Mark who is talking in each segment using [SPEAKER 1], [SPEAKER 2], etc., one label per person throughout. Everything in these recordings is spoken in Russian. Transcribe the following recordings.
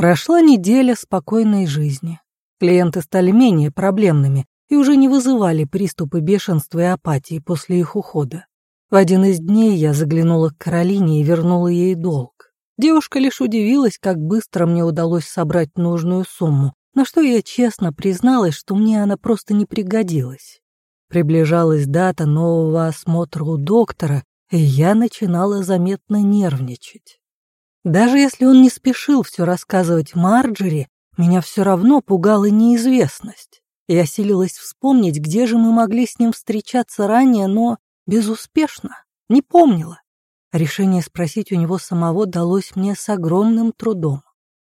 [SPEAKER 1] Прошла неделя спокойной жизни. Клиенты стали менее проблемными и уже не вызывали приступы бешенства и апатии после их ухода. В один из дней я заглянула к Каролине и вернула ей долг. Девушка лишь удивилась, как быстро мне удалось собрать нужную сумму, на что я честно призналась, что мне она просто не пригодилась. Приближалась дата нового осмотра у доктора, и я начинала заметно нервничать. Даже если он не спешил все рассказывать Марджери, меня все равно пугала неизвестность. Я силилась вспомнить, где же мы могли с ним встречаться ранее, но безуспешно, не помнила. Решение спросить у него самого далось мне с огромным трудом.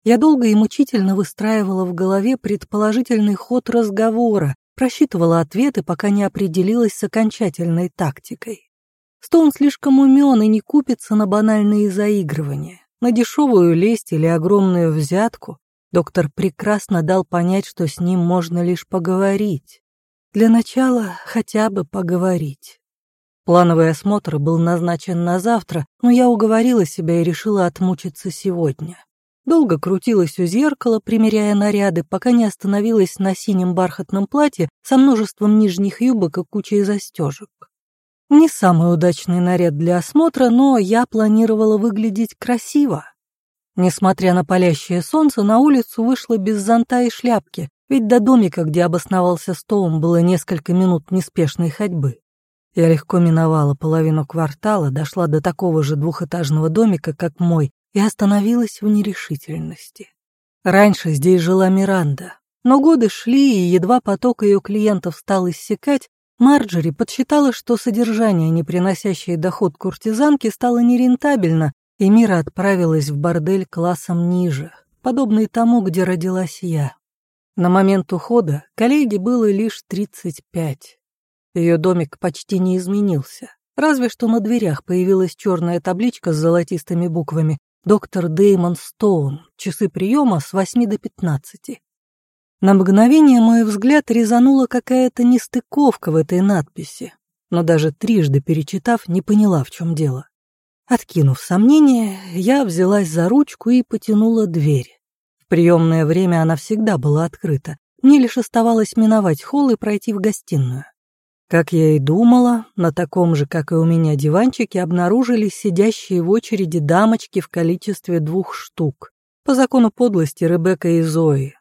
[SPEAKER 1] Я долго и мучительно выстраивала в голове предположительный ход разговора, просчитывала ответы, пока не определилась с окончательной тактикой. Стоун слишком умен и не купится на банальные заигрывания. На дешевую лесть или огромную взятку доктор прекрасно дал понять, что с ним можно лишь поговорить. Для начала хотя бы поговорить. Плановый осмотр был назначен на завтра, но я уговорила себя и решила отмучиться сегодня. Долго крутилась у зеркала, примеряя наряды, пока не остановилась на синем бархатном платье со множеством нижних юбок и кучей застежек. Не самый удачный наряд для осмотра, но я планировала выглядеть красиво. Несмотря на палящее солнце, на улицу вышла без зонта и шляпки, ведь до домика, где обосновался Стоун, было несколько минут неспешной ходьбы. Я легко миновала половину квартала, дошла до такого же двухэтажного домика, как мой, и остановилась в нерешительности. Раньше здесь жила Миранда, но годы шли, и едва поток ее клиентов стал иссякать, Марджери подсчитала, что содержание, не приносящее доход куртизанки, стало нерентабельно, и Мира отправилась в бордель классом ниже, подобный тому, где родилась я. На момент ухода коллеге было лишь 35. Ее домик почти не изменился, разве что на дверях появилась черная табличка с золотистыми буквами «Доктор Деймон Стоун. Часы приема с 8 до 15». На мгновение мой взгляд резанула какая-то нестыковка в этой надписи, но даже трижды перечитав, не поняла, в чем дело. Откинув сомнения, я взялась за ручку и потянула дверь. В приемное время она всегда была открыта, мне лишь оставалось миновать холл и пройти в гостиную. Как я и думала, на таком же, как и у меня, диванчике обнаружились сидящие в очереди дамочки в количестве двух штук. По закону подлости Ребекка и Зои,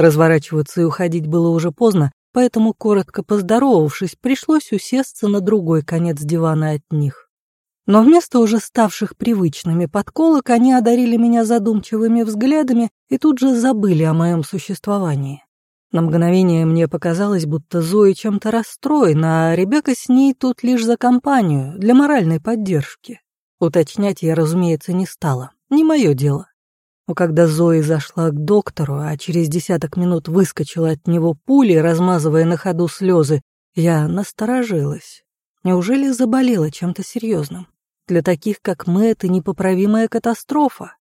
[SPEAKER 1] Разворачиваться и уходить было уже поздно, поэтому, коротко поздоровавшись, пришлось усесться на другой конец дивана от них. Но вместо уже ставших привычными подколок они одарили меня задумчивыми взглядами и тут же забыли о моем существовании. На мгновение мне показалось, будто Зои чем-то расстроена, а Ребекка с ней тут лишь за компанию, для моральной поддержки. Уточнять я, разумеется, не стала. Не мое дело. Но когда Зои зашла к доктору, а через десяток минут выскочила от него пули, размазывая на ходу слезы, я насторожилась. Неужели заболела чем-то серьезным? Для таких, как мы, это непоправимая катастрофа.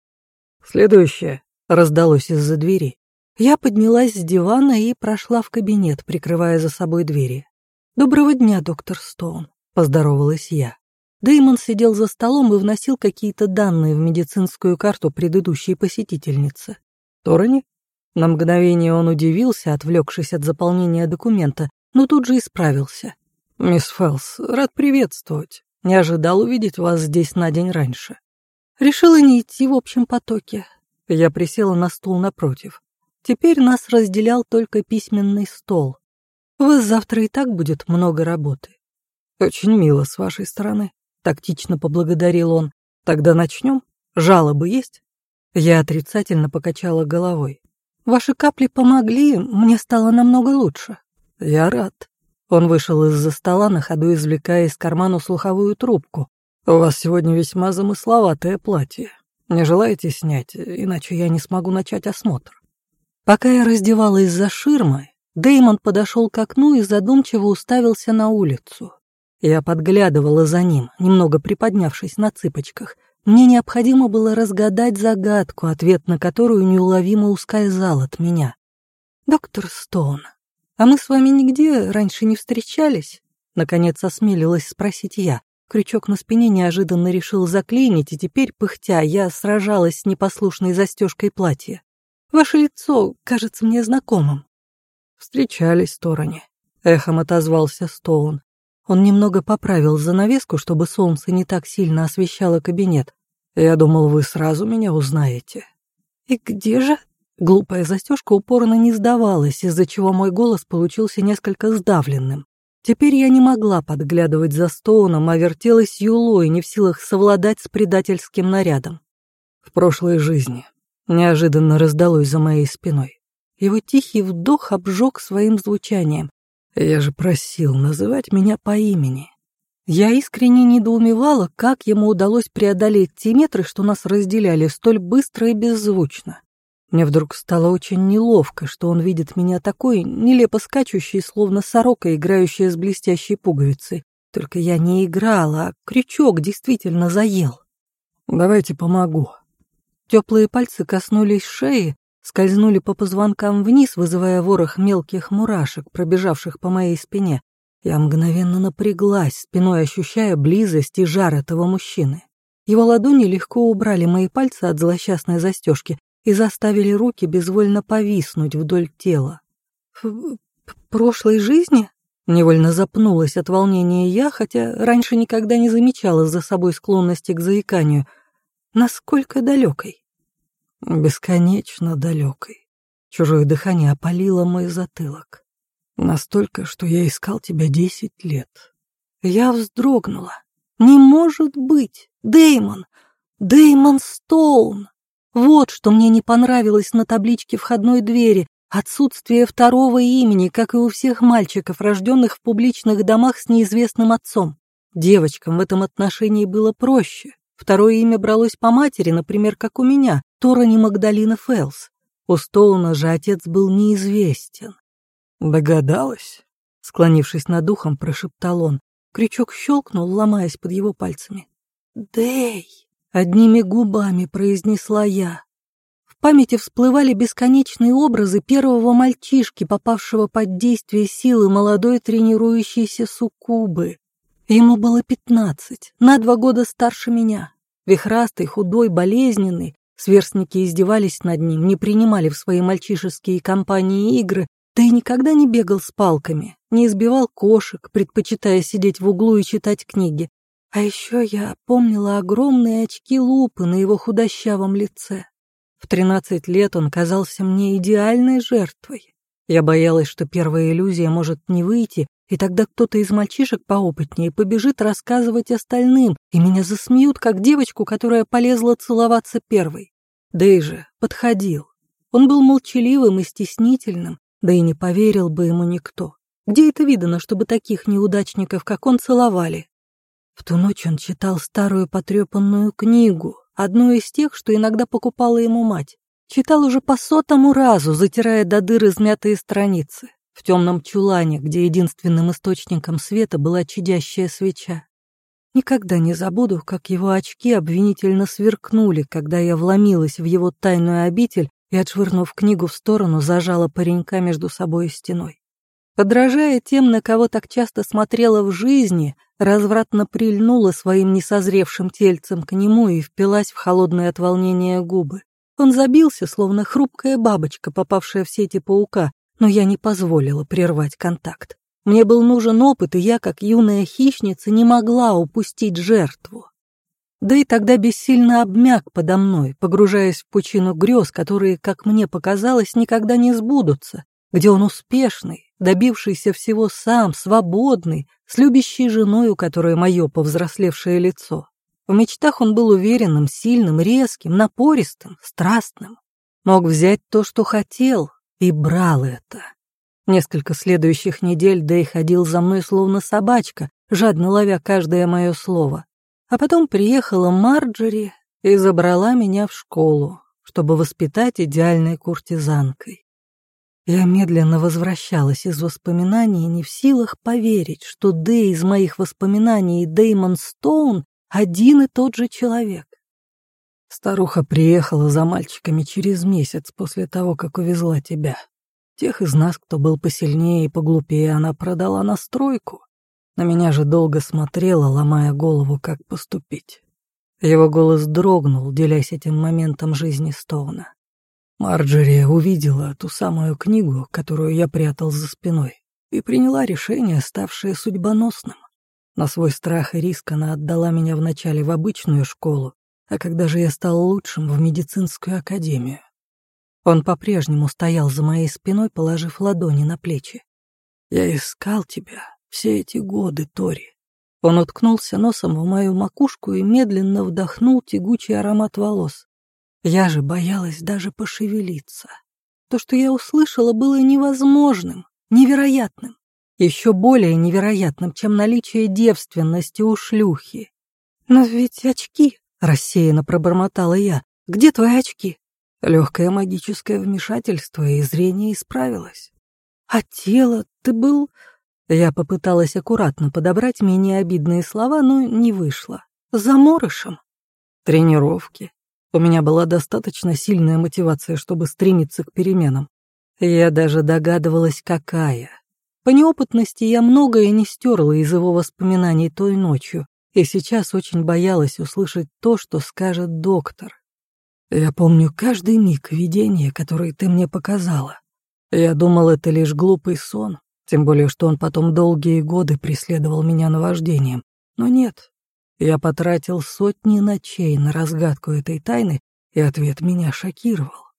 [SPEAKER 1] «Следующее», — раздалось из-за двери. Я поднялась с дивана и прошла в кабинет, прикрывая за собой двери. «Доброго дня, доктор Стоун», — поздоровалась я. Дэймон сидел за столом и вносил какие-то данные в медицинскую карту предыдущей посетительницы. Торони? На мгновение он удивился, отвлекшись от заполнения документа, но тут же исправился. «Мисс Фелс, рад приветствовать. Не ожидал увидеть вас здесь на день раньше. Решила не идти в общем потоке. Я присела на стул напротив. Теперь нас разделял только письменный стол. У вас завтра и так будет много работы. Очень мило с вашей стороны. — тактично поблагодарил он. «Тогда начнем? Жалобы есть?» Я отрицательно покачала головой. «Ваши капли помогли, мне стало намного лучше». «Я рад». Он вышел из-за стола, на ходу извлекая из кармана слуховую трубку. «У вас сегодня весьма замысловатое платье. Не желаете снять, иначе я не смогу начать осмотр». Пока я раздевалась за ширмой, Деймон подошел к окну и задумчиво уставился на улицу. Я подглядывала за ним, немного приподнявшись на цыпочках. Мне необходимо было разгадать загадку, ответ на которую неуловимо ускользал от меня. «Доктор Стоун, а мы с вами нигде раньше не встречались?» Наконец осмелилась спросить я. Крючок на спине неожиданно решил заклинить, и теперь, пыхтя, я сражалась с непослушной застежкой платья. Ваше лицо кажется мне знакомым».
[SPEAKER 2] «Встречались в стороне», — эхом отозвался Стоун. Он немного поправил занавеску, чтобы солнце не так сильно освещало кабинет. «Я думал, вы сразу меня узнаете».
[SPEAKER 1] «И где же?» Глупая застежка упорно не сдавалась, из-за чего мой голос получился несколько сдавленным. Теперь я не могла подглядывать за Стоуном, а вертелась юлой, не в силах совладать с предательским нарядом.
[SPEAKER 2] В прошлой жизни неожиданно раздалось за моей спиной.
[SPEAKER 1] Его тихий вдох обжег своим звучанием.
[SPEAKER 2] Я же просил называть меня по имени.
[SPEAKER 1] Я искренне недоумевала, как ему удалось преодолеть те метры, что нас разделяли, столь быстро и беззвучно. Мне вдруг стало очень неловко, что он видит меня такой, нелепо скачущей, словно сорока, играющая с блестящей пуговицей. Только я не играла, а крючок действительно заел.
[SPEAKER 2] «Давайте помогу».
[SPEAKER 1] Теплые пальцы коснулись шеи, скользнули по позвонкам вниз, вызывая ворох мелких мурашек, пробежавших по моей спине. Я мгновенно напряглась, спиной ощущая близость и жар этого мужчины. Его ладони легко убрали мои пальцы от злосчастной застежки, и заставили руки безвольно повиснуть вдоль тела. В прошлой жизни? Невольно запнулась от волнения я, хотя раньше никогда не замечала за собой склонности к заиканию. Насколько далекой?
[SPEAKER 2] Бесконечно далекой. Чужое дыхание опалило мой затылок. Настолько, что я искал тебя десять лет.
[SPEAKER 1] Я вздрогнула. Не может быть! Деймон! Деймон Стоун! Вот что мне не понравилось на табличке входной двери. Отсутствие второго имени, как и у всех мальчиков, рожденных в публичных домах с неизвестным отцом. Девочкам в этом отношении было проще. Второе имя бралось по матери, например, как у меня, Торани Магдалина Фэлс. У Стоуна же отец был неизвестен.
[SPEAKER 2] «Догадалась?»
[SPEAKER 1] Склонившись над духом, прошептал он. Крючок щелкнул, ломаясь под его пальцами. «Дэй!» Одними губами произнесла я. В памяти всплывали бесконечные образы первого мальчишки, попавшего под действие силы молодой тренирующейся суккубы. Ему было пятнадцать, на два года старше меня. Вихрастый, худой, болезненный, сверстники издевались над ним, не принимали в свои мальчишеские компании игры, да и никогда не бегал с палками, не избивал кошек, предпочитая сидеть в углу и читать книги. А еще я помнила огромные очки-лупы на его худощавом лице. В тринадцать лет он казался мне идеальной жертвой. Я боялась, что первая иллюзия может не выйти, и тогда кто-то из мальчишек поопытнее побежит рассказывать остальным, и меня засмеют, как девочку, которая полезла целоваться первой. Дэй же подходил. Он был молчаливым и стеснительным, да и не поверил бы ему никто. Где это видано, чтобы таких неудачников, как он, целовали? В ту ночь он читал старую потрепанную книгу, одну из тех, что иногда покупала ему мать. Читал уже по сотому разу, затирая до дыр измятые страницы, в темном чулане, где единственным источником света была чадящая свеча. Никогда не забуду, как его очки обвинительно сверкнули, когда я вломилась в его тайную обитель и, отшвырнув книгу в сторону, зажала паренька между собой и стеной. Подражая тем, на кого так часто смотрела в жизни, развратно прильнула своим несозревшим тельцем к нему и впилась в холодные от волнения губы. Он забился, словно хрупкая бабочка, попавшая в сети паука, но я не позволила прервать контакт. Мне был нужен опыт, и я, как юная хищница, не могла упустить жертву. Да и тогда бессильно обмяк подо мной, погружаясь в пучину грез, которые, как мне показалось, никогда не сбудутся, где он успешный, добившийся всего сам, свободный, с любящей женой, у которой мое повзрослевшее лицо. В мечтах он был уверенным, сильным, резким, напористым, страстным. Мог взять то, что хотел, и брал это. Несколько следующих недель Дэй ходил за мной словно собачка, жадно ловя каждое мое слово. А потом приехала Марджери и забрала меня в школу, чтобы воспитать идеальной куртизанкой. Я медленно возвращалась из воспоминаний, не в силах поверить, что Дэй из моих воспоминаний и Дэймон Стоун один и тот же человек. Старуха приехала за мальчиками через месяц после того, как увезла тебя. Тех из нас, кто был посильнее и поглупее, она продала на стройку. На меня же долго смотрела, ломая голову, как поступить. Его голос дрогнул, делясь этим моментом жизни Стоуна.
[SPEAKER 2] Марджери увидела ту самую книгу, которую я прятал за спиной, и приняла решение, ставшее судьбоносным. На свой страх и риск она отдала меня вначале в обычную школу, а когда же я стал лучшим в медицинскую академию. Он по-прежнему стоял за моей спиной, положив ладони на плечи. «Я искал тебя все эти годы, Тори». Он уткнулся носом в мою макушку и медленно вдохнул тягучий аромат волос. Я же боялась даже пошевелиться. То, что я услышала, было невозможным, невероятным. Еще более невероятным, чем наличие девственности у шлюхи. «Но ведь очки», — рассеянно пробормотала я. «Где твои очки?» Легкое магическое вмешательство, и зрение исправилось. «А тело? Ты был...» Я попыталась аккуратно подобрать менее обидные слова, но не вышло. «Заморышем?» «Тренировки. У меня была достаточно сильная мотивация, чтобы стремиться к переменам. Я даже догадывалась, какая. По неопытности я многое не стерла из его воспоминаний той ночью, и сейчас очень боялась услышать то, что скажет доктор. Я помню каждый миг видения, который ты мне показала. Я думал, это лишь глупый сон, тем более, что он потом долгие годы преследовал меня наваждением. Но нет, я потратил сотни ночей на разгадку этой тайны, и ответ меня шокировал.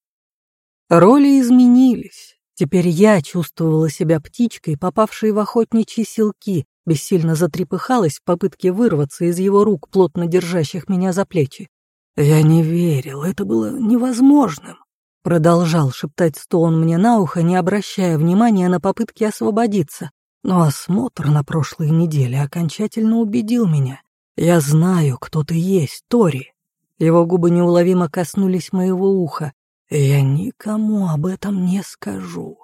[SPEAKER 2] Роли изменились. Теперь я чувствовала себя птичкой, попавшей в охотничьи селки, бессильно затрепыхалась в попытке вырваться из его рук, плотно держащих меня за плечи. Я не верил, это было невозможным. Продолжал шептать Стоун мне на ухо, не обращая внимания на попытки освободиться. Но осмотр на прошлой неделе окончательно убедил меня. Я знаю, кто ты есть, Тори. Его губы неуловимо коснулись моего уха. Я никому об этом не скажу.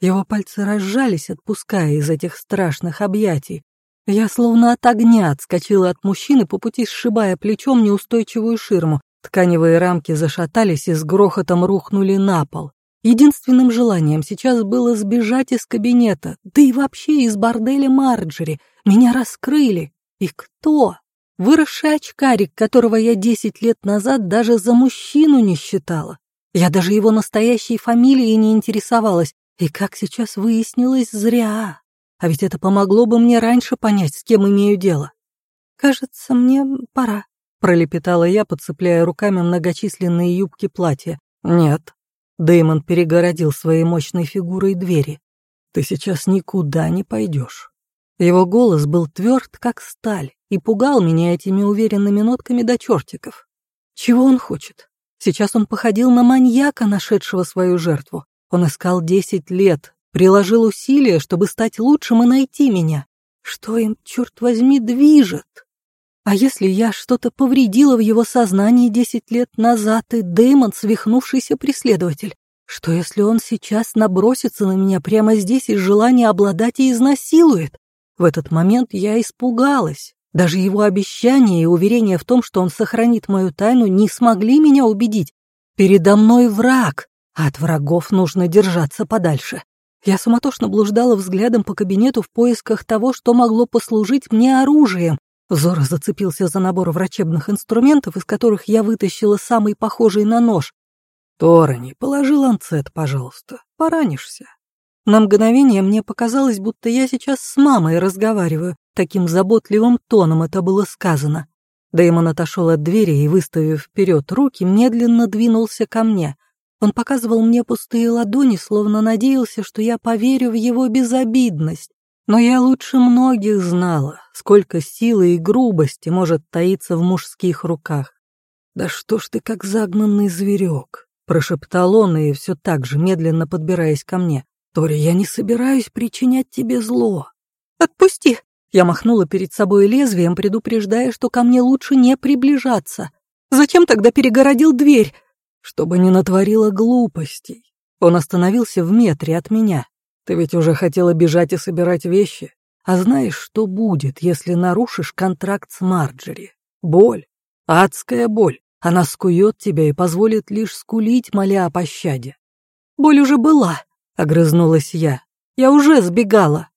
[SPEAKER 2] Его пальцы разжались, отпуская из этих страшных объятий, я словно от огня отскочила от мужчины, по пути сшибая плечом неустойчивую ширму. Тканевые рамки зашатались и с грохотом рухнули на пол. Единственным желанием сейчас было сбежать из кабинета, да и вообще из борделя Марджери. Меня раскрыли. И кто? Выросший очкарик, которого я десять лет назад даже за мужчину не считала. Я даже его настоящей фамилией не интересовалась, и, как сейчас выяснилось, зря. А ведь это помогло бы мне раньше понять, с кем имею дело. «Кажется, мне пора», — пролепетала я, подцепляя руками многочисленные юбки платья. «Нет». Дэймон перегородил своей мощной фигурой двери. «Ты сейчас никуда не пойдешь». Его голос был тверд, как сталь, и пугал меня этими уверенными нотками до чертиков. Чего он хочет? Сейчас он походил на маньяка, нашедшего свою жертву. Он искал десять лет, приложил усилия, чтобы стать лучшим и найти меня. Что им, черт возьми, движет? А если я что-то повредила в его сознании десять лет назад, и Дэймон свихнувшийся преследователь? Что если он сейчас набросится на меня прямо здесь из желания обладать и изнасилует? В этот момент я испугалась. Даже его обещания и уверения в том, что он сохранит мою тайну, не смогли меня убедить. Передо мной враг, а от врагов нужно держаться подальше. Я суматошно блуждала взглядом по кабинету в поисках того, что могло послужить мне оружием. Взор зацепился за набор врачебных инструментов, из которых я вытащила самый похожий на нож. «Торони, положи ланцет, пожалуйста, поранишься». На мгновение мне показалось, будто я сейчас с мамой разговариваю. Таким заботливым тоном это было сказано. Дэймон отошел от двери и, выставив вперед руки, медленно двинулся ко мне — он показывал мне пустые ладони, словно надеялся, что я поверю в его безобидность. Но я лучше многих знала, сколько силы и грубости может таиться в мужских руках. «Да что ж ты как загнанный зверек!» — прошептал он и все так же, медленно подбираясь ко мне. «Тори, я не собираюсь причинять тебе зло». «Отпусти!» Я махнула перед собой лезвием, предупреждая, что ко мне лучше не приближаться. «Зачем тогда перегородил дверь?» Чтобы не натворила глупостей. Он остановился в метре от меня. Ты ведь уже хотела бежать и собирать вещи. А знаешь, что будет, если нарушишь контракт с Марджери? Боль. Адская боль. Она скует тебя и позволит лишь скулить, моля о пощаде. Боль уже была, огрызнулась я. Я уже сбегала.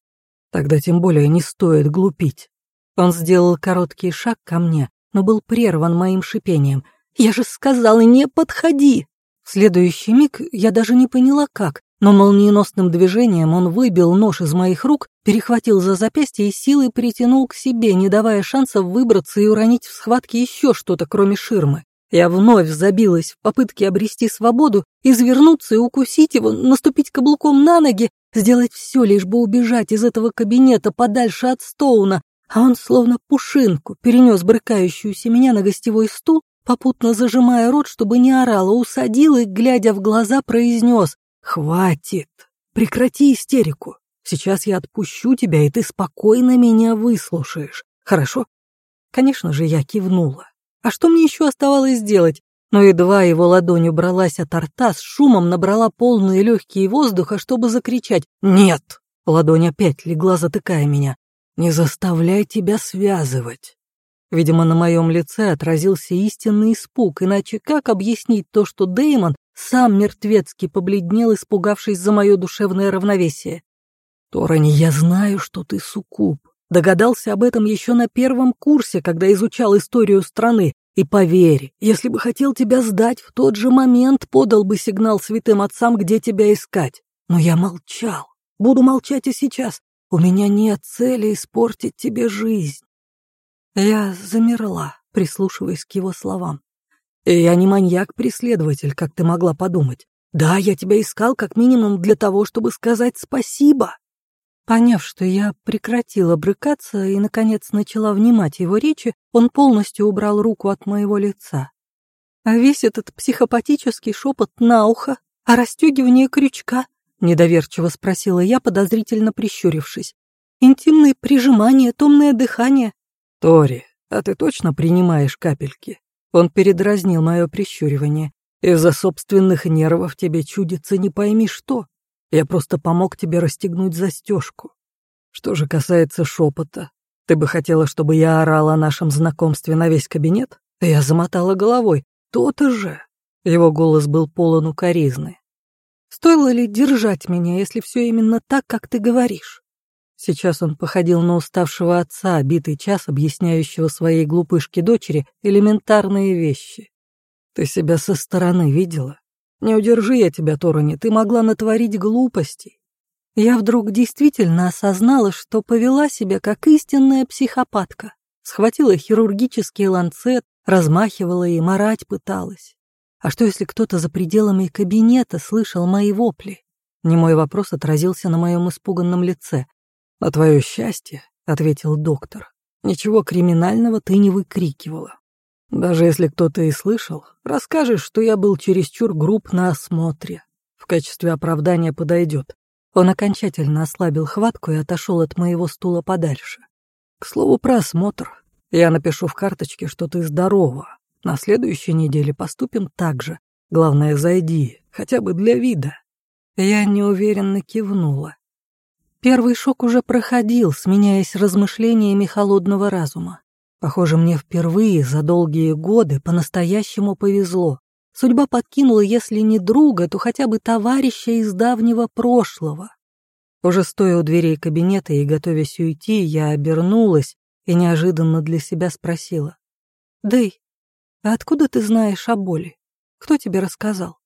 [SPEAKER 2] Тогда тем более не стоит глупить. Он сделал короткий шаг ко мне, но был прерван моим шипением — я же сказала, не подходи!»
[SPEAKER 1] В следующий миг я даже не поняла как, но молниеносным движением он выбил нож из моих рук, перехватил за запястье и силой притянул к себе, не давая шансов выбраться и уронить в схватке еще что-то, кроме ширмы. Я вновь забилась в попытке обрести свободу, извернуться и укусить его, наступить каблуком на ноги, сделать все, лишь бы убежать из этого кабинета подальше от Стоуна, а он словно пушинку перенес брыкающуюся меня на гостевой стул, попутно зажимая рот, чтобы не орала, усадил и, глядя в глаза, произнес «Хватит! Прекрати истерику! Сейчас я отпущу тебя, и ты спокойно меня выслушаешь. Хорошо?» Конечно же, я кивнула. А что мне еще оставалось сделать? Но едва его ладонь убралась от рта, с шумом набрала полные легкие воздуха, чтобы закричать «Нет!». Ладонь опять легла, затыкая меня. «Не заставляй тебя связывать!» Видимо, на моем лице отразился истинный испуг, иначе как объяснить то, что Деймон сам мертвецки побледнел, испугавшись за мое душевное равновесие. «Торони, я знаю, что ты суккуб. Догадался об этом еще на первом курсе, когда изучал историю страны. И поверь, если бы хотел тебя сдать, в тот же момент подал бы сигнал святым отцам, где тебя искать. Но я молчал. Буду молчать и сейчас. У меня нет цели испортить тебе жизнь». Я замерла, прислушиваясь к его словам. Я не маньяк-преследователь, как ты могла подумать. Да, я тебя искал как минимум для того, чтобы сказать спасибо. Поняв, что я прекратила брыкаться и, наконец, начала внимать его речи, он полностью убрал руку от моего лица. А весь этот психопатический шепот на ухо, а расстегивание крючка, недоверчиво спросила я, подозрительно прищурившись. Интимные прижимания, томное дыхание. Тори, а ты точно принимаешь капельки? Он передразнил мое прищуривание. Из-за собственных нервов тебе чудится не пойми что. Я просто помог тебе расстегнуть застежку. Что же касается шепота, ты бы хотела, чтобы я орал о нашем знакомстве на весь кабинет? Я замотала головой. То-то же. Его голос был полон укоризны. Стоило ли держать меня, если все именно так, как ты говоришь? Сейчас он походил на уставшего отца, битый час объясняющего своей глупышке дочери элементарные вещи. Ты себя со стороны видела? Не удержи я тебя, Торони, ты могла натворить глупостей. Я вдруг действительно осознала, что повела себя как истинная психопатка. Схватила хирургический ланцет, размахивала и марать пыталась. А что, если кто-то за пределами кабинета слышал мои вопли? Немой вопрос отразился на моем испуганном лице. «На твое счастье», — ответил доктор, — «ничего криминального ты не выкрикивала. Даже если кто-то и слышал, расскажешь, что я был чересчур груб на осмотре. В качестве оправдания подойдет». Он окончательно ослабил хватку и отошел от моего стула подальше. «К слову про осмотр. Я напишу в карточке, что ты здорова. На следующей неделе поступим так же. Главное, зайди, хотя бы для вида». Я неуверенно кивнула. Первый шок уже проходил, сменяясь размышлениями холодного разума. Похоже, мне впервые за долгие годы по-настоящему повезло. Судьба подкинула, если не друга, то хотя бы товарища из давнего прошлого. Уже стоя у дверей кабинета и готовясь уйти, я обернулась и неожиданно для себя спросила. «Дэй, а откуда ты знаешь о боли? Кто тебе рассказал?»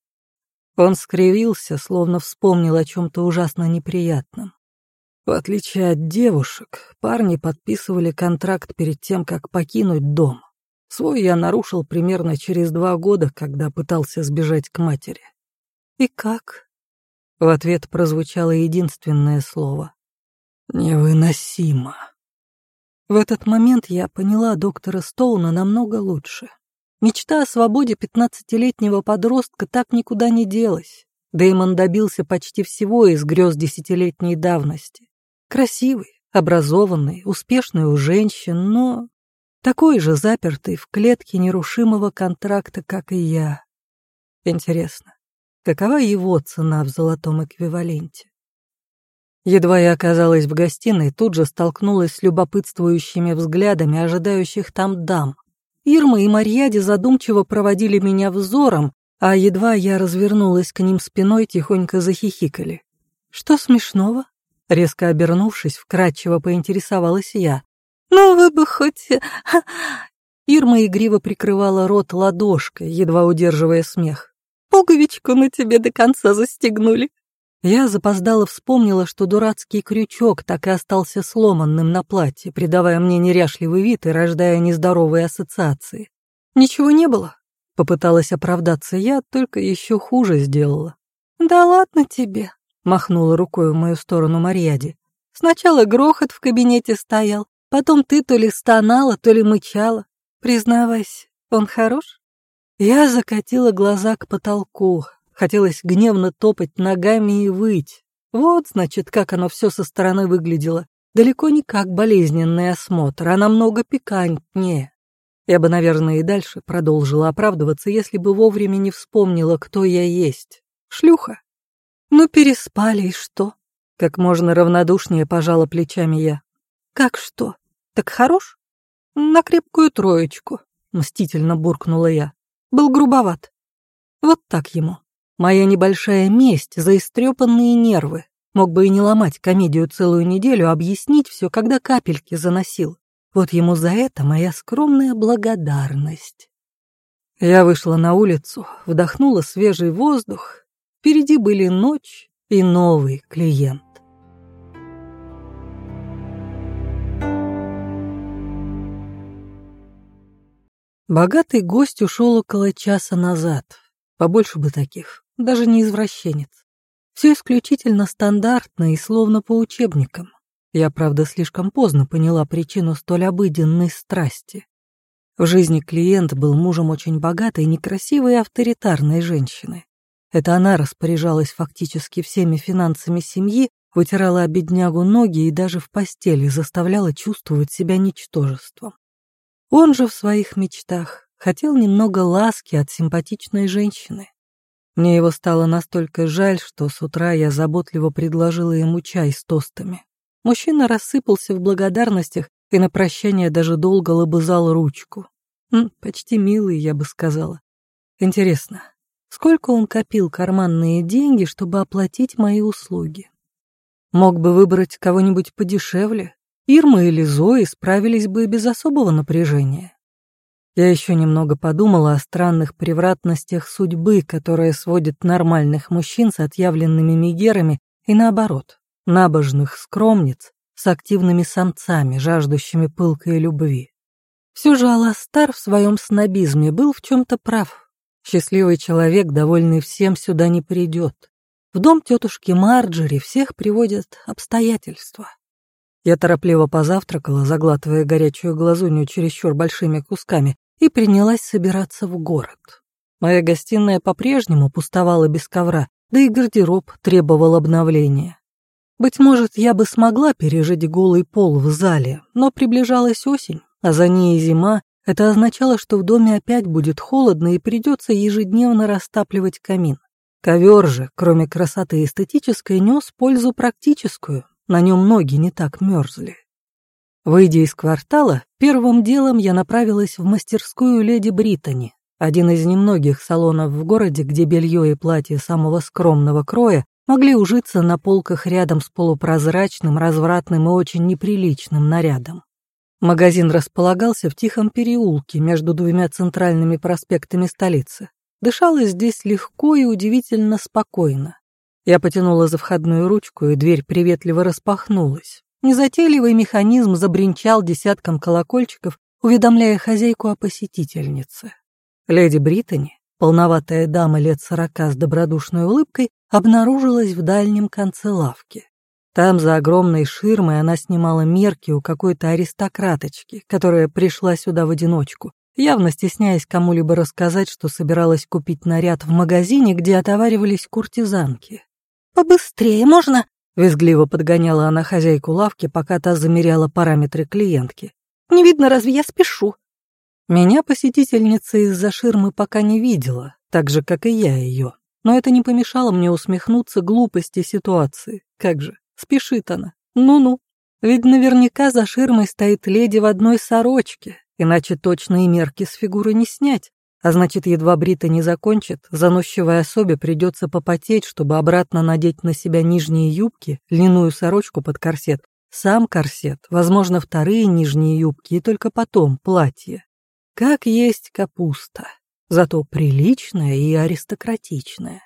[SPEAKER 1] Он скривился, словно вспомнил о чем-то ужасно неприятном. В отличие от девушек, парни подписывали контракт перед тем, как покинуть дом. Свой я нарушил примерно через два года, когда пытался сбежать к матери. «И как?» В ответ прозвучало единственное слово. «Невыносимо». В этот момент я поняла доктора Стоуна намного лучше. Мечта о свободе пятнадцатилетнего подростка так никуда не делась. Дэймон добился почти всего из грез десятилетней давности. Красивый, образованный, успешный у женщин, но такой же запертый в клетке нерушимого контракта, как и я. Интересно, какова его цена в золотом эквиваленте? Едва я оказалась в гостиной, тут же столкнулась с любопытствующими взглядами ожидающих там дам. Ирма и Марьяде задумчиво проводили меня взором, а едва я развернулась к ним спиной, тихонько захихикали. «Что смешного?» Резко обернувшись, вкратчиво поинтересовалась я. «Ну, вы бы хоть...» Ирма игриво прикрывала рот ладошкой, едва удерживая смех. Пуговичку на тебе до конца застегнули. Я запоздало вспомнила, что дурацкий крючок так и остался сломанным на платье, придавая мне неряшливый вид и рождая нездоровые ассоциации. Ничего не было. Попыталась оправдаться я, только еще хуже сделала. «Да ладно тебе», — махнула рукой в мою сторону Марьяди. «Сначала грохот в кабинете стоял, потом ты то ли стонала, то ли мычала. Признавайся, он хорош?» Я закатила глаза к потолку. Хотелось гневно топать ногами и выть. Вот, значит, как оно все со стороны выглядело. Далеко не как болезненный осмотр, а намного пикантнее. Я бы, наверное, и дальше продолжила оправдываться, если бы вовремя не вспомнила, кто я есть. Шлюха. Ну, переспали, и что? Как можно равнодушнее пожала плечами я. Как что? Так хорош? На крепкую троечку, мстительно буркнула я. Был грубоват. Вот так ему. Моя небольшая месть за истрепанные нервы. Мог бы и не ломать комедию целую неделю, а объяснить все, когда капельки заносил. Вот ему за это моя скромная благодарность. Я вышла на улицу, вдохнула свежий воздух. Впереди были ночь и новый клиент. Богатый гость ушел около часа назад. Побольше бы таких, даже не извращенец. Все исключительно стандартно и словно по учебникам. Я, правда, слишком поздно поняла причину столь обыденной страсти. В жизни клиент был мужем очень богатой, некрасивой и авторитарной женщины. Это она распоряжалась фактически всеми финансами семьи, вытирала о беднягу ноги и даже в постели заставляла чувствовать себя ничтожеством. Он же в своих мечтах хотел немного ласки от симпатичной женщины. Мне его стало настолько жаль, что с утра я заботливо предложила ему чай с тостами. Мужчина рассыпался в благодарностях и на прощание даже долго лобызал ручку. М, почти милый, я бы сказала. Интересно, сколько он копил карманные деньги, чтобы оплатить мои услуги? Мог бы выбрать кого-нибудь подешевле, Ирма или Зои справились бы без особого напряжения. Я еще немного подумала о странных превратностях судьбы, которая сводит нормальных мужчин с отъявленными мигерами и наоборот, набожных скромниц с активными самцами, жаждущими пылкой любви. Все же Аластар в своем снобизме был в чем-то прав. Счастливый человек, довольный всем, сюда не придет. В дом тетушки Марджери всех приводят обстоятельства. Я торопливо позавтракала, заглатывая горячую глазунью чересчур большими кусками, и принялась собираться в город. Моя гостиная по-прежнему пустовала без ковра, да и гардероб требовал обновления. Быть может, я бы смогла пережить голый пол в зале, но приближалась осень, а за ней зима. Это означало, что в доме опять будет холодно и придется ежедневно растапливать камин. Ковер же, кроме красоты эстетической, нес пользу практическую, на нем ноги не так мерзли. Выйдя из квартала, первым делом я направилась в мастерскую леди Британи, один из немногих салонов в городе, где белье и платье самого скромного кроя могли ужиться на полках рядом с полупрозрачным, развратным и очень неприличным нарядом. Магазин располагался в тихом переулке между двумя центральными проспектами столицы. Дышалось здесь легко и удивительно спокойно. Я потянула за входную ручку, и дверь приветливо распахнулась. Незатейливый механизм забринчал десятком колокольчиков, уведомляя хозяйку о посетительнице. Леди Британи, полноватая дама лет сорока с добродушной улыбкой, обнаружилась в дальнем конце лавки. Там за огромной ширмой она снимала мерки у какой-то аристократочки, которая пришла сюда в одиночку, явно стесняясь кому-либо рассказать, что собиралась купить наряд в магазине, где отоваривались куртизанки. «Побыстрее можно?» — визгливо подгоняла она хозяйку лавки, пока та замеряла параметры клиентки. «Не видно, разве я спешу?» Меня посетительница из-за ширмы пока не видела, так же, как и я ее. Но это не помешало мне усмехнуться глупости ситуации. Как же, спешит она. Ну-ну. Ведь наверняка за ширмой стоит леди в одной сорочке, иначе точные мерки с фигуры не снять. А значит, едва Брита не закончит, заносчивой особе придется попотеть, чтобы обратно надеть на себя нижние юбки, льняную сорочку под корсет, сам корсет, возможно, вторые нижние юбки и только потом платье. Как есть капуста. зато приличная и аристократичная.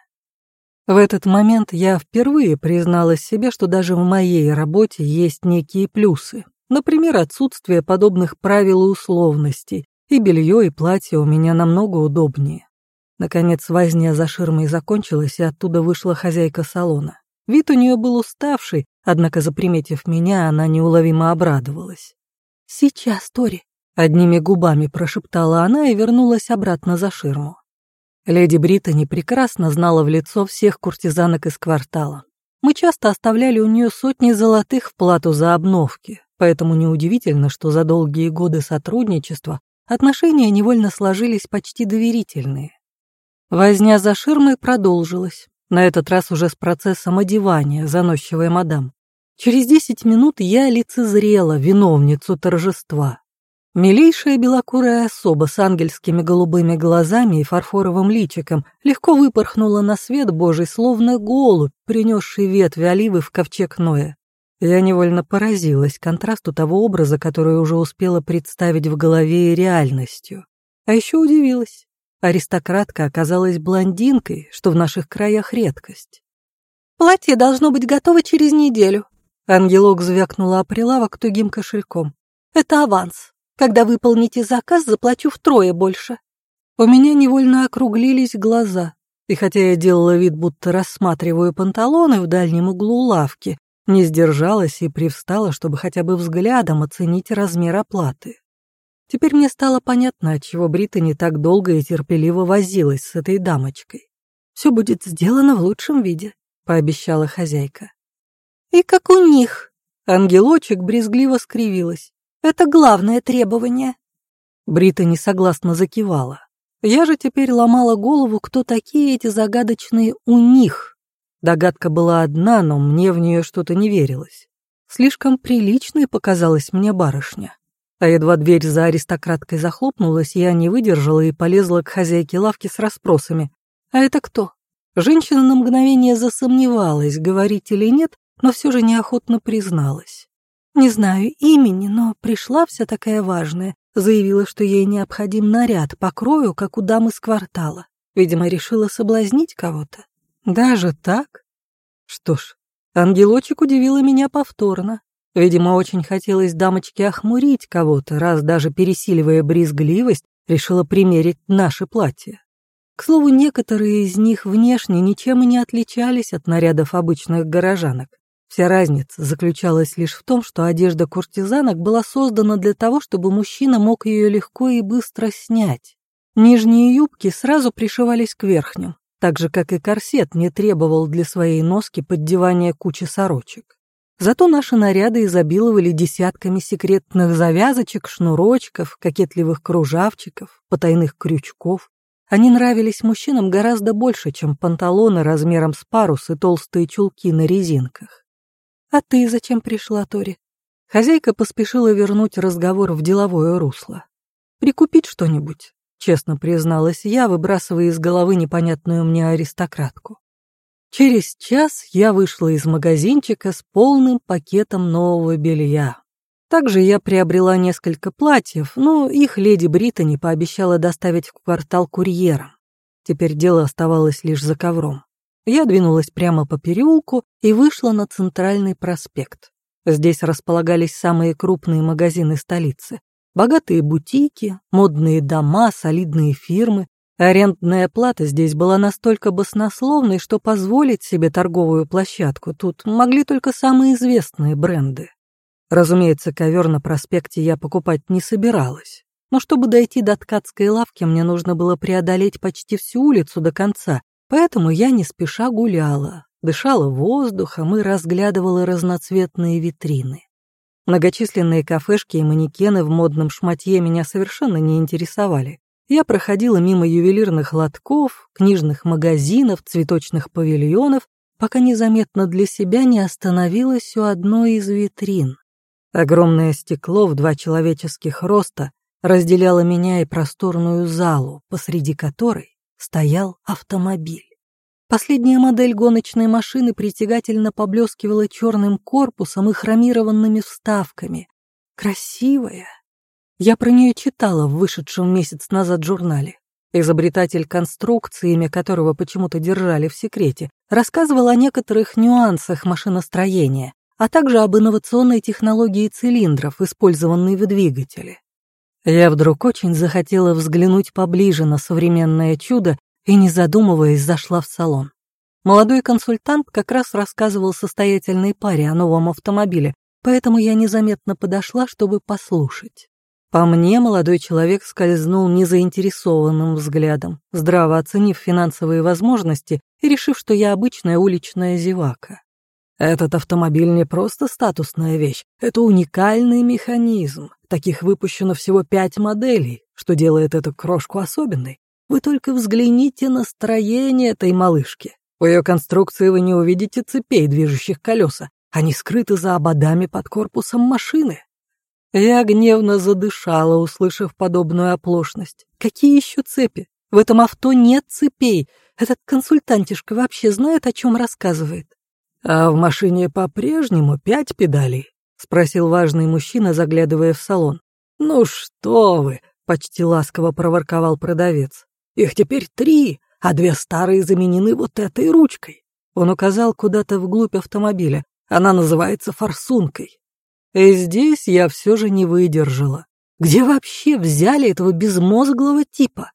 [SPEAKER 1] В этот момент я впервые призналась себе, что даже в моей работе есть некие плюсы. Например, отсутствие подобных правил и условностей, и белье, и платье у меня намного удобнее. Наконец возня за ширмой закончилась, и оттуда вышла хозяйка салона. Вид у нее был уставший, однако, заприметив меня, она неуловимо обрадовалась. «Сейчас, Тори», — одними губами прошептала она и вернулась обратно за ширму. Леди Британи прекрасно знала в лицо всех куртизанок из квартала. Мы часто оставляли у нее сотни золотых в плату за обновки, поэтому неудивительно, что за долгие годы сотрудничества отношения невольно сложились почти доверительные. Возня за ширмой продолжилась, на этот раз уже с процессом одевания заносчивой мадам. Через десять минут я лицезрела виновницу торжества. Милейшая белокурая особа с ангельскими голубыми глазами и фарфоровым личиком легко выпорхнула на свет Божий, словно голубь, принесший ветвь оливы в ковчег Ноя. Я невольно поразилась контрасту того образа, который уже успела представить в голове и реальностью. А еще удивилась. Аристократка оказалась блондинкой, что в наших краях редкость. «Платье должно быть готово через неделю», — ангелок звякнула о прилавок тугим кошельком. «Это аванс. Когда выполните заказ, заплачу втрое больше». У меня невольно округлились глаза, и хотя я делала вид, будто рассматриваю панталоны в дальнем углу лавки, не сдержалась и привстала, чтобы хотя бы взглядом оценить размер оплаты. Теперь мне стало понятно, отчего не так долго и терпеливо возилась с этой дамочкой. «Все будет сделано в лучшем виде», — пообещала хозяйка. «И как у них?» Ангелочек брезгливо скривилась. Это главное требование. Брита несогласно закивала. Я же теперь ломала голову, кто такие эти загадочные «у них». Догадка была одна, но мне в нее что-то не верилось. Слишком приличной показалась мне барышня. А едва дверь за аристократкой захлопнулась, я не выдержала и полезла к хозяйке лавки с расспросами. «А это кто?» Женщина на мгновение засомневалась, говорить или нет, но все же неохотно призналась. Не знаю имени, но пришла вся такая важная, заявила, что ей необходим наряд по крою, как у дамы с квартала. Видимо, решила соблазнить кого-то. Даже так? Что ж, ангелочек удивила меня повторно. Видимо, очень хотелось дамочке охмурить кого-то, раз даже пересиливая брезгливость, решила примерить наше платье. К слову, некоторые из них внешне ничем и не отличались от нарядов обычных горожанок. Вся разница заключалась лишь в том, что одежда куртизанок была создана для того, чтобы мужчина мог ее легко и быстро снять. Нижние юбки сразу пришивались к верхним, так же, как и корсет не требовал для своей носки поддевания кучи сорочек. Зато наши наряды изобиловали десятками секретных завязочек, шнурочков, кокетливых кружавчиков, потайных крючков. Они нравились мужчинам гораздо больше, чем панталоны размером с парус и толстые чулки на резинках. «А ты зачем пришла, Тори?» Хозяйка поспешила вернуть разговор в деловое русло. «Прикупить что-нибудь», — честно призналась я, выбрасывая из головы непонятную мне аристократку. Через час я вышла из магазинчика с полным пакетом нового белья. Также я приобрела несколько платьев, но их леди Британи пообещала доставить в квартал курьером. Теперь дело оставалось лишь за ковром. Я двинулась прямо по переулку и вышла на центральный проспект. Здесь располагались самые крупные магазины столицы. Богатые бутики, модные дома, солидные фирмы. Арендная плата здесь была настолько баснословной, что позволить себе торговую площадку тут могли только самые известные бренды. Разумеется, ковер на проспекте я покупать не собиралась. Но чтобы дойти до ткацкой лавки, мне нужно было преодолеть почти всю улицу до конца, Поэтому я не спеша гуляла, дышала воздухом и разглядывала разноцветные витрины. Многочисленные кафешки и манекены в модном шматье меня совершенно не интересовали. Я проходила мимо ювелирных лотков, книжных магазинов, цветочных павильонов, пока незаметно для себя не остановилась у одной из витрин. Огромное стекло в два человеческих роста разделяло меня и просторную залу, посреди которой стоял автомобиль. Последняя модель гоночной машины притягательно поблескивала черным корпусом и хромированными вставками. Красивая. Я про нее читала в вышедшем месяц назад журнале. изобретатель конструкции, имя которого почему-то держали в секрете, рассказывал о некоторых нюансах машиностроения, а также об инновационной технологии цилиндров, использованной в двигателе. Я вдруг очень захотела взглянуть поближе на современное чудо и, не задумываясь, зашла в салон. Молодой консультант как раз рассказывал состоятельной паре о новом автомобиле, поэтому я незаметно подошла, чтобы послушать. По мне, молодой человек скользнул незаинтересованным взглядом, здраво оценив финансовые возможности и решив, что я обычная уличная зевака. Этот автомобиль не просто статусная вещь, это уникальный механизм. Таких выпущено всего пять моделей, что делает эту крошку особенной. Вы только взгляните на строение этой малышки. В ее конструкции вы не увидите цепей, движущих колеса. Они скрыты за ободами под корпусом машины. Я гневно задышала, услышав подобную оплошность. Какие еще цепи? В этом авто нет цепей. Этот консультантишка вообще знает, о чем рассказывает. «А в машине по-прежнему пять педалей?» — спросил важный мужчина, заглядывая в салон. «Ну что вы!» — почти ласково проворковал продавец. «Их теперь три, а две старые заменены вот этой ручкой». Он указал куда-то вглубь автомобиля. Она называется форсункой. И здесь я все же не выдержала. Где вообще взяли этого безмозглого типа?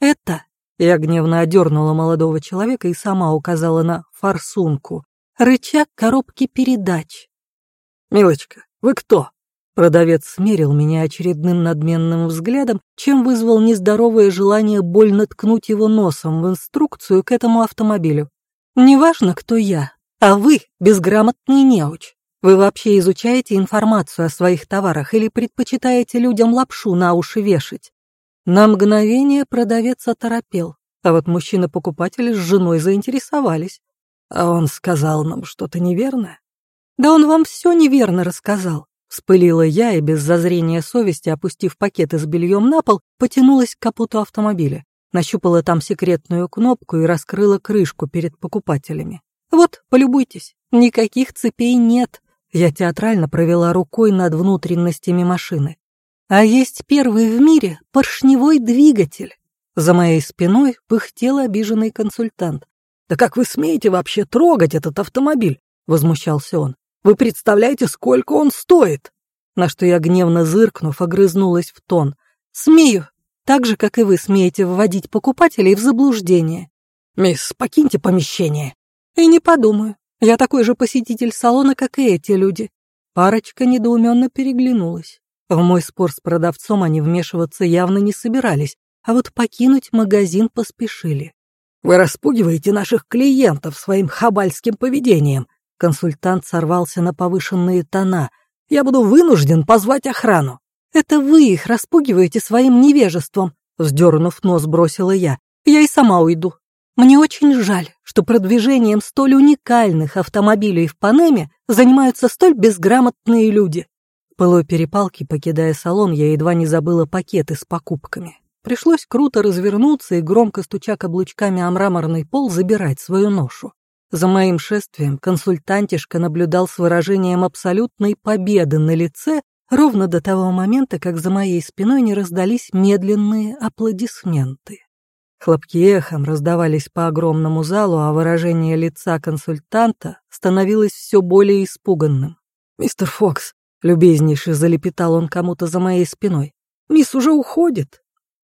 [SPEAKER 1] Это... Я гневно одернула молодого человека и сама указала на форсунку рычаг коробки передач. «Милочка, вы кто?» Продавец смерил меня очередным надменным взглядом, чем вызвал нездоровое желание больно ткнуть его носом в инструкцию к этому автомобилю. «Неважно, кто я, а вы безграмотный неуч. Вы вообще изучаете информацию о своих товарах или предпочитаете людям лапшу на уши вешать?» На мгновение продавец оторопел, а вот мужчина-покупатель с женой заинтересовались. А он сказал нам что-то неверное? Да он вам все неверно рассказал. Вспылила я и без зазрения совести, опустив пакеты с бельем на пол, потянулась к капоту автомобиля. Нащупала там секретную кнопку и раскрыла крышку перед покупателями. Вот, полюбуйтесь, никаких цепей нет. Я театрально провела рукой над внутренностями машины. А есть первый в мире поршневой двигатель. За моей спиной пыхтел обиженный консультант. «Да как вы смеете вообще трогать этот автомобиль?» — возмущался он. «Вы представляете, сколько он стоит?» На что я, гневно зыркнув, огрызнулась в тон. «Смею, так же, как и вы смеете вводить покупателей в заблуждение». «Мисс, покиньте помещение». «И не подумаю. Я такой же посетитель салона, как и эти люди». Парочка недоуменно переглянулась. В мой спор с продавцом они вмешиваться явно не собирались, а вот покинуть магазин поспешили. Вы распугиваете наших клиентов своим хабальским поведением. Консультант сорвался на повышенные тона. Я буду вынужден позвать охрану. Это вы их распугиваете своим невежеством, вздернув нос, бросила я. Я и сама уйду. Мне очень жаль, что продвижением столь уникальных автомобилей в Панеме занимаются столь безграмотные люди. Пылой перепалки, покидая салон, я едва не забыла пакеты с покупками. Пришлось круто развернуться и, громко стуча каблучками о мраморный пол, забирать свою ношу. За моим шествием консультантишка наблюдал с выражением абсолютной победы на лице ровно до того момента, как за моей спиной не раздались медленные аплодисменты. Хлопки эхом раздавались по огромному залу, а выражение лица консультанта становилось все более испуганным. «Мистер Фокс», — любезнейше залепетал он кому-то за моей спиной, — «мисс уже уходит».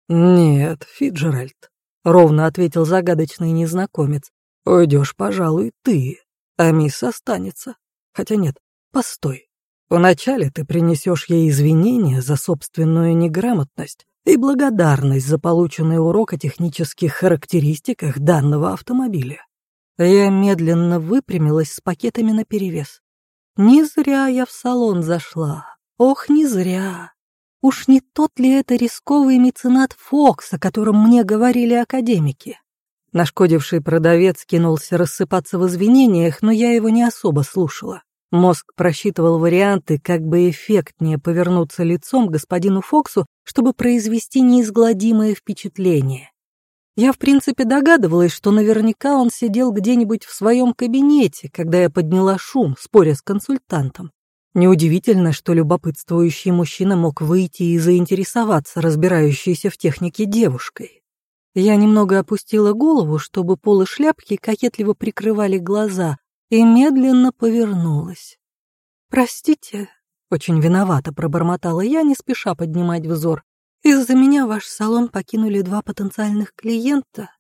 [SPEAKER 1] «Нет, Фиджеральд», — ровно ответил загадочный незнакомец. «Уйдешь, пожалуй, ты, а мисс останется. Хотя нет, постой. Вначале ты принесешь ей извинения за собственную неграмотность и благодарность за полученный урок о технических характеристиках данного автомобиля». Я медленно выпрямилась с пакетами наперевес. Не зря я в салон зашла. Ох, не зря. Уж не тот ли это рисковый меценат Фокс, о котором мне говорили академики? Нашкодивший продавец кинулся рассыпаться в извинениях, но я его не особо слушала. Мозг просчитывал варианты, как бы эффектнее повернуться лицом к господину Фоксу, чтобы произвести неизгладимое впечатление. Я, в принципе, догадывалась, что наверняка он сидел где-нибудь в своем кабинете, когда я подняла шум, споря с консультантом. Неудивительно, что любопытствующий мужчина мог выйти и заинтересоваться разбирающейся в технике девушкой. Я немного опустила голову, чтобы полы шляпки кокетливо прикрывали глаза, и медленно повернулась. «Простите», — очень виновато пробормотала я, не спеша поднимать взор. «Из-за меня ваш салон покинули два потенциальных клиента».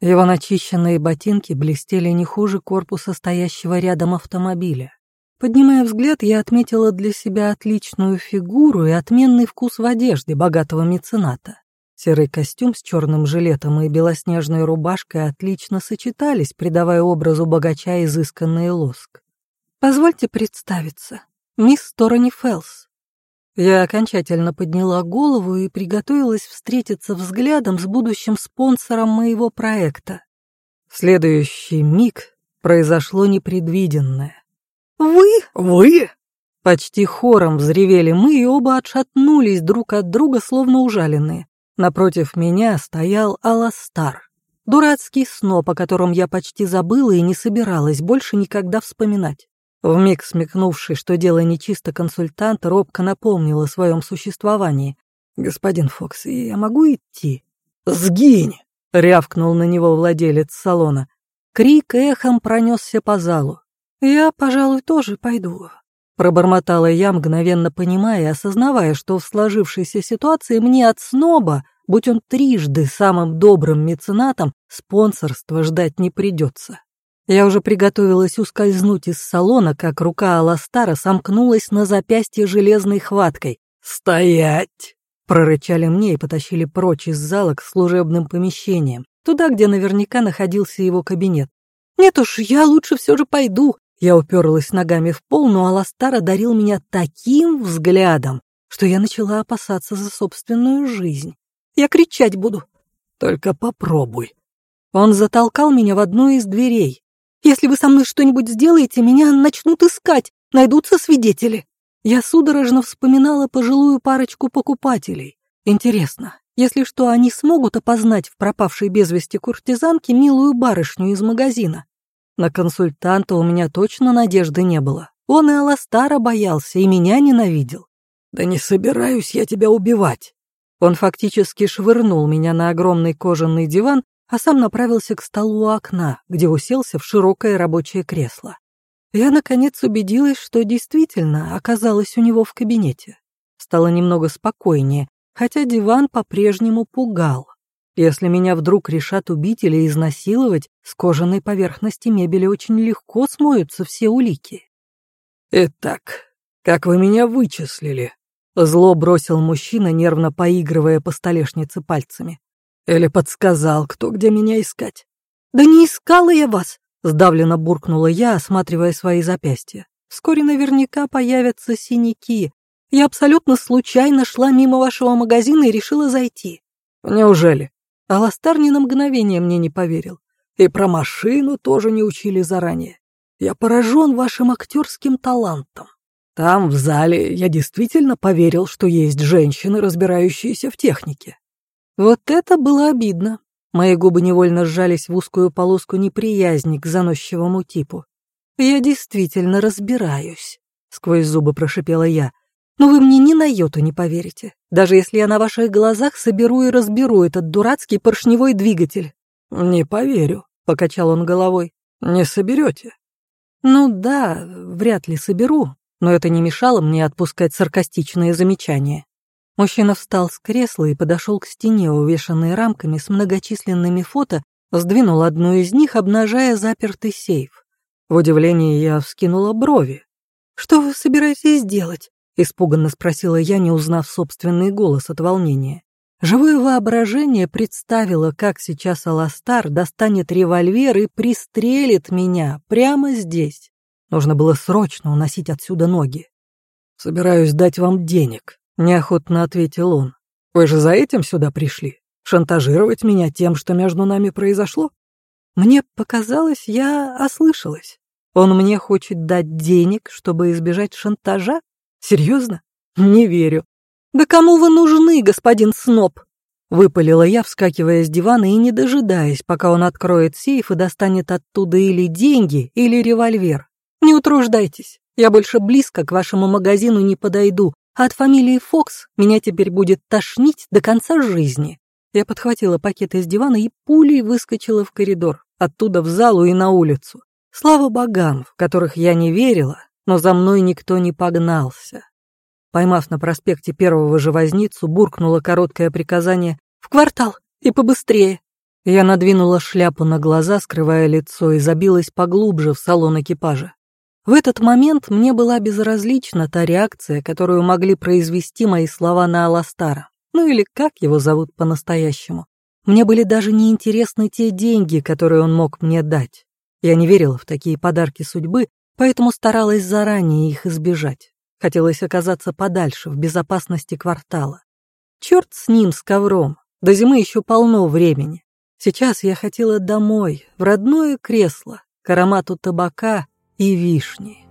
[SPEAKER 1] Его начищенные ботинки блестели не хуже корпуса стоящего рядом автомобиля. Поднимая взгляд, я отметила для себя отличную фигуру и отменный вкус в одежде богатого мецената. Серый костюм с черным жилетом и белоснежной рубашкой отлично сочетались, придавая образу богача изысканный лоск. «Позвольте представиться. Мисс Торони Фелс». Я окончательно подняла голову и приготовилась встретиться взглядом с будущим спонсором моего проекта. В следующий миг произошло непредвиденное. «Вы? Вы?» Почти хором взревели мы и оба отшатнулись друг от друга, словно ужаленные. Напротив меня стоял Аластар. Дурацкий сноп, о котором я почти забыла и не собиралась больше никогда вспоминать. Вмиг смекнувший, что дело нечисто, консультант робко напомнил о своем существовании. «Господин Фокс, я могу идти?» «Сгинь!» — рявкнул на него владелец салона. Крик эхом пронесся по залу. «Я, пожалуй, тоже пойду», — пробормотала я, мгновенно понимая и осознавая, что в сложившейся ситуации мне от сноба, будь он трижды самым добрым меценатом, спонсорства ждать не придется. Я уже приготовилась ускользнуть из салона, как рука Аластара сомкнулась на запястье железной хваткой. «Стоять!» — прорычали мне и потащили прочь из зала к служебным помещениям, туда, где наверняка находился его кабинет. «Нет уж, я лучше все же пойду», я уперлась ногами в пол, но Аластар одарил меня таким взглядом, что я начала опасаться за собственную жизнь. Я кричать буду. Только попробуй. Он затолкал меня в одну из дверей. Если вы со мной что-нибудь сделаете, меня начнут искать, найдутся свидетели. Я судорожно вспоминала пожилую парочку покупателей. Интересно, если что, они смогут опознать в пропавшей без вести куртизанке милую барышню из магазина. На консультанта у меня точно надежды не было. Он и Аластара боялся, и меня ненавидел. «Да не собираюсь я тебя убивать!» Он фактически швырнул меня на огромный кожаный диван, а сам направился к столу у окна, где уселся в широкое рабочее кресло. Я, наконец, убедилась, что действительно оказалась у него в кабинете. Стало немного спокойнее, хотя диван по-прежнему пугал. Если меня вдруг решат убить или изнасиловать, с кожаной поверхности мебели очень легко смоются все улики. «Итак, как вы меня вычислили?» Зло бросил мужчина, нервно поигрывая по столешнице пальцами. «Или подсказал, кто где меня искать?» «Да не искала я вас!» Сдавленно буркнула я, осматривая свои запястья. «Вскоре наверняка появятся синяки. Я абсолютно случайно шла мимо вашего магазина и решила зайти». «Неужели?» Аластар ни на мгновение мне не поверил. И про машину тоже не учили заранее. Я поражен вашим актерским талантом. Там, в зале, я действительно поверил, что есть женщины, разбирающиеся в технике. Вот это было обидно. Мои губы невольно сжались в узкую полоску неприязни к заносчивому типу. «Я действительно разбираюсь», — сквозь зубы прошипела я. Но вы мне ни на йоту не поверите, даже если я на ваших глазах соберу и разберу этот дурацкий поршневой двигатель». «Не поверю», — покачал он головой. «Не соберете». «Ну да, вряд ли соберу, но это не мешало мне отпускать саркастичные замечания». Мужчина встал с кресла и подошел к стене, увешанной рамками с многочисленными фото, сдвинул одну из них, обнажая запертый сейф. В удивлении я вскинула брови. «Что вы собираетесь делать?» Испуганно спросила я, не узнав собственный голос от волнения. Живое воображение представило, как сейчас Аластар достанет револьвер и пристрелит меня прямо здесь. Нужно было срочно уносить отсюда ноги. «Собираюсь дать вам денег», — неохотно ответил он. «Вы же за этим сюда пришли? Шантажировать меня тем, что между нами произошло?» Мне показалось, я ослышалась. Он мне хочет дать денег, чтобы избежать шантажа? Серьезно? Не верю. Да кому вы нужны, господин Сноб? Выпалила я, вскакивая с дивана и не дожидаясь, пока он откроет сейф и достанет оттуда или деньги, или револьвер. Не утруждайтесь, я больше близко к вашему магазину не подойду, а от фамилии Фокс меня теперь будет тошнить до конца жизни. Я подхватила пакет из дивана и пулей выскочила в коридор, оттуда в залу и на улицу. Слава богам, в которых я не верила, но за мной никто не погнался. Поймав на проспекте первого же возницу, буркнула короткое приказание «В квартал! И побыстрее!» Я надвинула шляпу на глаза, скрывая лицо, и забилась поглубже в салон экипажа. В этот момент мне была безразлична та реакция, которую могли произвести мои слова на Аластара, ну или как его зовут по-настоящему. Мне были даже неинтересны те деньги, которые он мог мне дать. Я не верила в такие подарки судьбы, поэтому старалась заранее их избежать. Хотелось оказаться подальше, в безопасности квартала. Черт с ним, с ковром. До зимы еще полно времени. Сейчас я хотела домой, в родное кресло, к аромату табака и вишни.